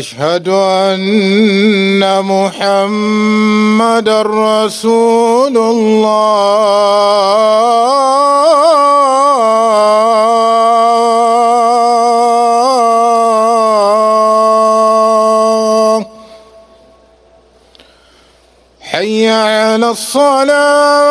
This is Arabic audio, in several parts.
أشهد أن محمد رسول الله. حي على الصلاة.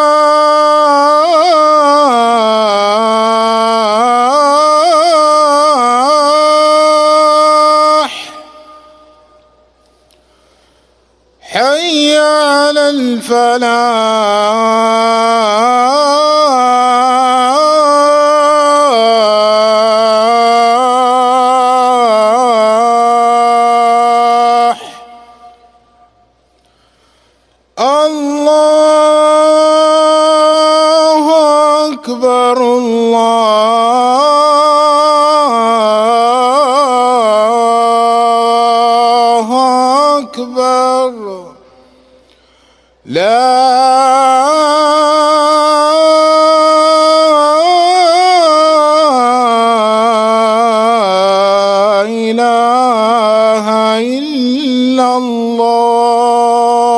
حي على الفلاح. لا إله إلا الله.